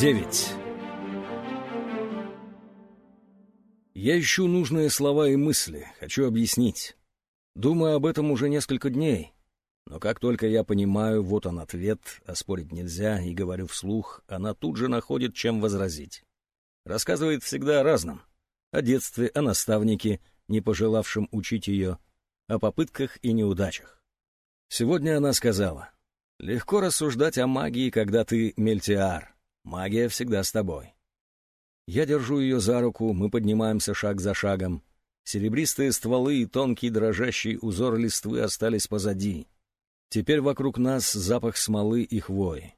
9. Я ищу нужные слова и мысли, хочу объяснить. Думаю об этом уже несколько дней. Но как только я понимаю, вот он ответ, а спорить нельзя, и говорю вслух, она тут же находит, чем возразить. Рассказывает всегда о разном. О детстве, о наставнике, не пожелавшем учить ее, о попытках и неудачах. Сегодня она сказала, «Легко рассуждать о магии, когда ты мельтиар. Магия всегда с тобой». Я держу ее за руку, мы поднимаемся шаг за шагом. Серебристые стволы и тонкий дрожащий узор листвы остались позади. Теперь вокруг нас запах смолы и хвои.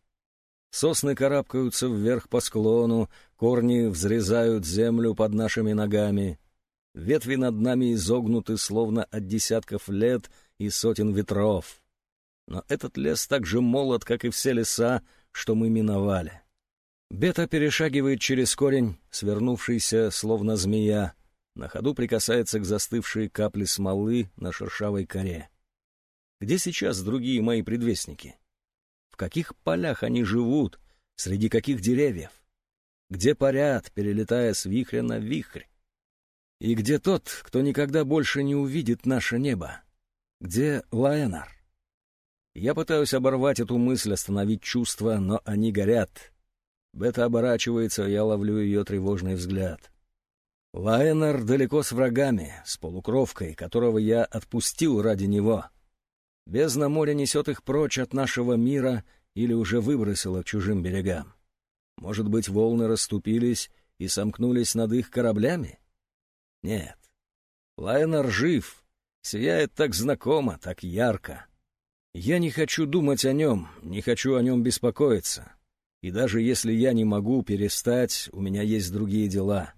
Сосны карабкаются вверх по склону, корни взрезают землю под нашими ногами. Ветви над нами изогнуты, словно от десятков лет и сотен ветров. Но этот лес так же молод, как и все леса, что мы миновали. Бета перешагивает через корень, свернувшийся, словно змея, на ходу прикасается к застывшей капле смолы на шершавой коре. Где сейчас другие мои предвестники? В каких полях они живут, среди каких деревьев? Где парят, перелетая с вихря на вихрь? И где тот, кто никогда больше не увидит наше небо? Где Лайонар? Я пытаюсь оборвать эту мысль, остановить чувства, но они горят, Бета оборачивается, я ловлю ее тревожный взгляд. Лайнер далеко с врагами, с полукровкой, которого я отпустил ради него. Бездна моря несет их прочь от нашего мира или уже выбросила к чужим берегам. Может быть, волны расступились и сомкнулись над их кораблями? Нет. Лайнер жив, сияет так знакомо, так ярко. Я не хочу думать о нем, не хочу о нем беспокоиться. И даже если я не могу перестать, у меня есть другие дела.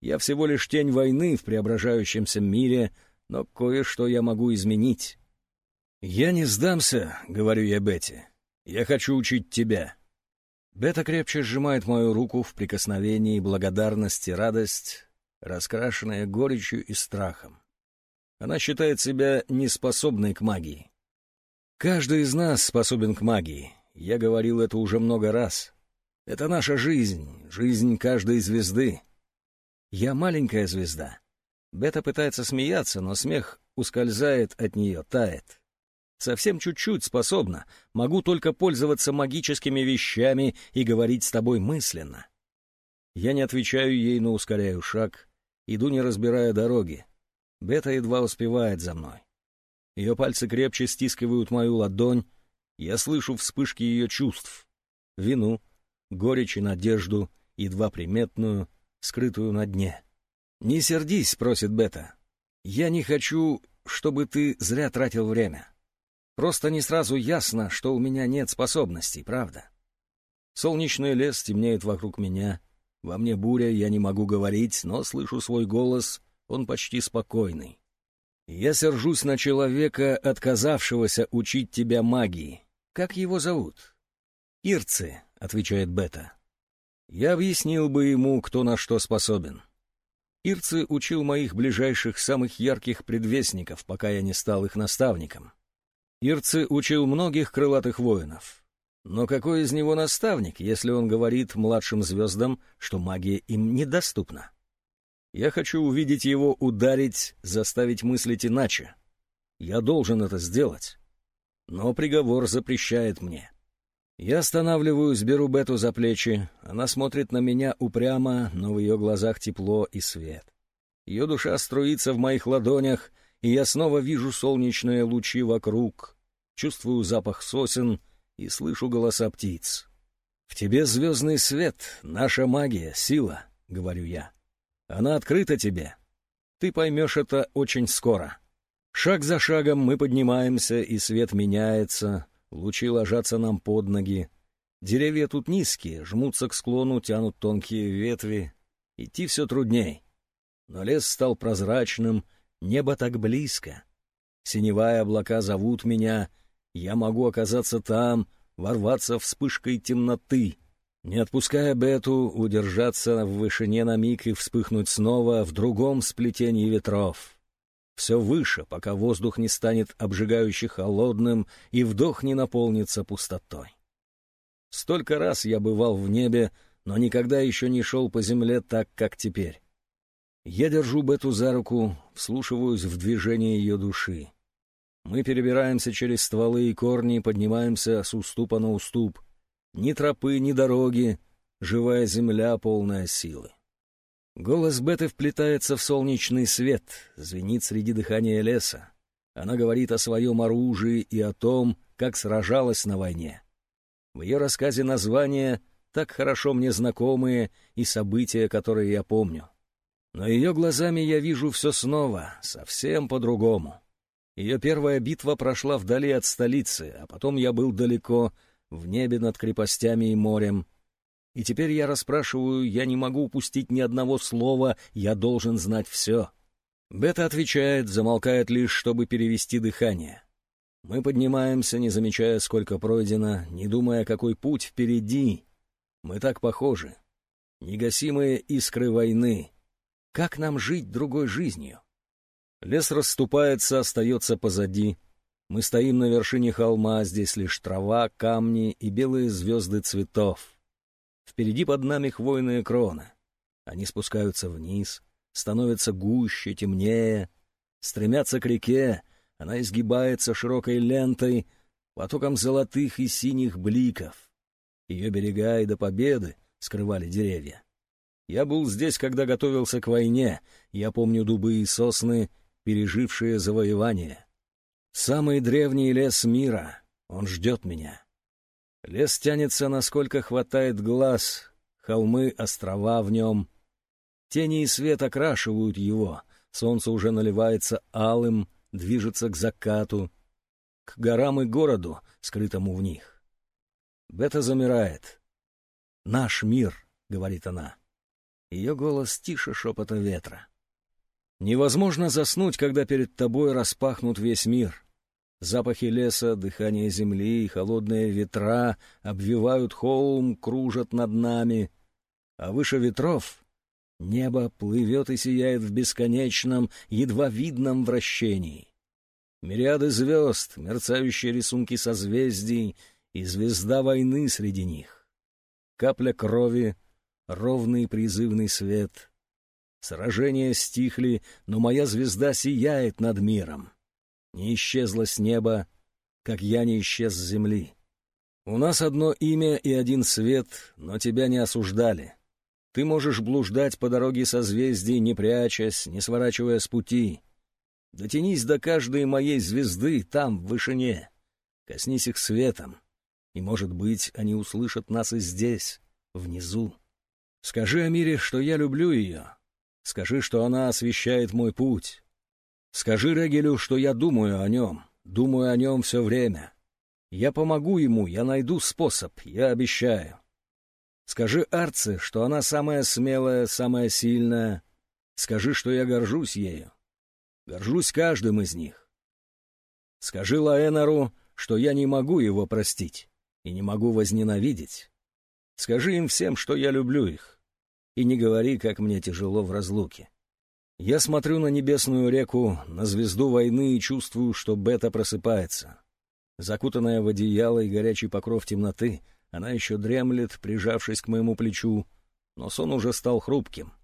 Я всего лишь тень войны в преображающемся мире, но кое-что я могу изменить. «Я не сдамся», — говорю я Бетти. «Я хочу учить тебя». Бета крепче сжимает мою руку в прикосновении благодарность и радость, раскрашенная горечью и страхом. Она считает себя неспособной к магии. Каждый из нас способен к магии, я говорил это уже много раз. Это наша жизнь, жизнь каждой звезды. Я маленькая звезда. Бета пытается смеяться, но смех ускользает от нее, тает. Совсем чуть-чуть способна. Могу только пользоваться магическими вещами и говорить с тобой мысленно. Я не отвечаю ей, но ускоряю шаг. Иду, не разбирая дороги. Бета едва успевает за мной. Ее пальцы крепче стискивают мою ладонь, я слышу вспышки ее чувств. Вину, горечь и надежду, едва приметную, скрытую на дне. «Не сердись», — просит Бета. «Я не хочу, чтобы ты зря тратил время. Просто не сразу ясно, что у меня нет способностей, правда? Солнечный лес темнеет вокруг меня. Во мне буря, я не могу говорить, но слышу свой голос, он почти спокойный. Я сержусь на человека, отказавшегося учить тебя магии. Как его зовут? Ирцы, отвечает Бета. Я объяснил бы ему, кто на что способен. Ирцы учил моих ближайших самых ярких предвестников, пока я не стал их наставником. Ирцы учил многих крылатых воинов. Но какой из него наставник, если он говорит младшим звездам, что магия им недоступна? Я хочу увидеть его ударить, заставить мыслить иначе. Я должен это сделать но приговор запрещает мне. Я останавливаюсь, беру Бету за плечи. Она смотрит на меня упрямо, но в ее глазах тепло и свет. Ее душа струится в моих ладонях, и я снова вижу солнечные лучи вокруг, чувствую запах сосен и слышу голоса птиц. «В тебе звездный свет, наша магия, сила», — говорю я. «Она открыта тебе. Ты поймешь это очень скоро». Шаг за шагом мы поднимаемся, и свет меняется, лучи ложатся нам под ноги. Деревья тут низкие, жмутся к склону, тянут тонкие ветви. Идти все трудней. Но лес стал прозрачным, небо так близко. Синевая облака зовут меня, я могу оказаться там, ворваться вспышкой темноты. Не отпуская Бету, удержаться в вышине на миг и вспыхнуть снова в другом сплетении ветров все выше, пока воздух не станет обжигающе холодным и вдох не наполнится пустотой. Столько раз я бывал в небе, но никогда еще не шел по земле так, как теперь. Я держу Бету за руку, вслушиваюсь в движение ее души. Мы перебираемся через стволы и корни, поднимаемся с уступа на уступ. Ни тропы, ни дороги, живая земля, полная силы. Голос Беты вплетается в солнечный свет, звенит среди дыхания леса. Она говорит о своем оружии и о том, как сражалась на войне. В ее рассказе названия так хорошо мне знакомые и события, которые я помню. Но ее глазами я вижу все снова, совсем по-другому. Ее первая битва прошла вдали от столицы, а потом я был далеко, в небе над крепостями и морем. И теперь я расспрашиваю, я не могу упустить ни одного слова, я должен знать все. Бета отвечает, замолкает лишь, чтобы перевести дыхание. Мы поднимаемся, не замечая, сколько пройдено, не думая, какой путь впереди. Мы так похожи. Негасимые искры войны. Как нам жить другой жизнью? Лес расступается, остается позади. Мы стоим на вершине холма, здесь лишь трава, камни и белые звезды цветов. Впереди под нами хвойные кроны. Они спускаются вниз, становятся гуще, темнее, стремятся к реке, она изгибается широкой лентой, потоком золотых и синих бликов. Ее берега и до победы скрывали деревья. Я был здесь, когда готовился к войне, я помню дубы и сосны, пережившие завоевание. Самый древний лес мира, он ждет меня. Лес тянется, насколько хватает глаз, холмы, острова в нем. Тени и свет окрашивают его, солнце уже наливается алым, движется к закату, к горам и городу, скрытому в них. Бета замирает. «Наш мир», — говорит она. Ее голос тише шепота ветра. Невозможно заснуть, когда перед тобой распахнут весь мир. Запахи леса, дыхание земли холодные ветра обвивают холм, кружат над нами. А выше ветров небо плывет и сияет в бесконечном, едва видном вращении. Мириады звезд, мерцающие рисунки созвездий и звезда войны среди них. Капля крови, ровный призывный свет. Сражения стихли, но моя звезда сияет над миром не исчезла с неба, как я не исчез с земли. У нас одно имя и один свет, но тебя не осуждали. Ты можешь блуждать по дороге созвездий, не прячась, не сворачивая с пути. Дотянись до каждой моей звезды там, в вышине. Коснись их светом, и, может быть, они услышат нас и здесь, внизу. Скажи о мире, что я люблю ее. Скажи, что она освещает мой путь. Скажи Регелю, что я думаю о нем, думаю о нем все время. Я помогу ему, я найду способ, я обещаю. Скажи Арце, что она самая смелая, самая сильная. Скажи, что я горжусь ею. Горжусь каждым из них. Скажи Лаэнору, что я не могу его простить и не могу возненавидеть. Скажи им всем, что я люблю их, и не говори, как мне тяжело в разлуке. Я смотрю на небесную реку, на звезду войны и чувствую, что Бета просыпается. Закутанная в одеяло и горячий покров темноты, она еще дремлет, прижавшись к моему плечу, но сон уже стал хрупким.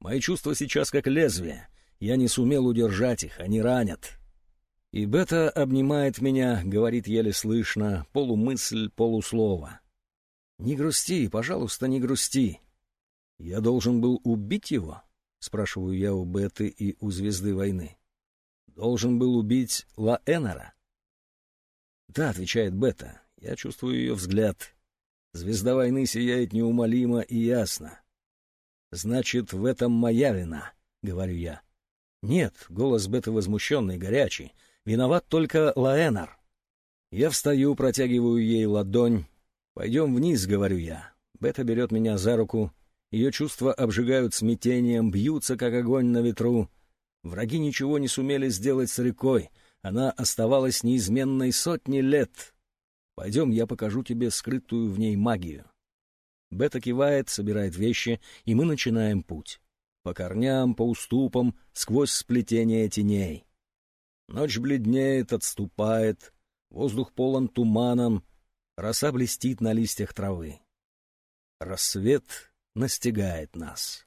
Мои чувства сейчас как лезвие. Я не сумел удержать их, они ранят. И Бета обнимает меня, говорит еле слышно, полумысль, полуслова. «Не грусти, пожалуйста, не грусти. Я должен был убить его?» Спрашиваю я у Беты и у Звезды войны. Должен был убить Лаэнера? Да, отвечает Бета. Я чувствую ее взгляд. Звезда войны сияет неумолимо и ясно. Значит, в этом моя вина, говорю я. Нет, голос Беты возмущенный, горячий. Виноват только Лаэнер. Я встаю, протягиваю ей ладонь. Пойдем вниз, говорю я. Бета берет меня за руку ее чувства обжигают смятением, бьются, как огонь на ветру. Враги ничего не сумели сделать с рекой. Она оставалась неизменной сотни лет. Пойдем, я покажу тебе скрытую в ней магию. Бета кивает, собирает вещи, и мы начинаем путь. По корням, по уступам, сквозь сплетение теней. Ночь бледнеет, отступает, воздух полон туманом, роса блестит на листьях травы. Рассвет настигает нас.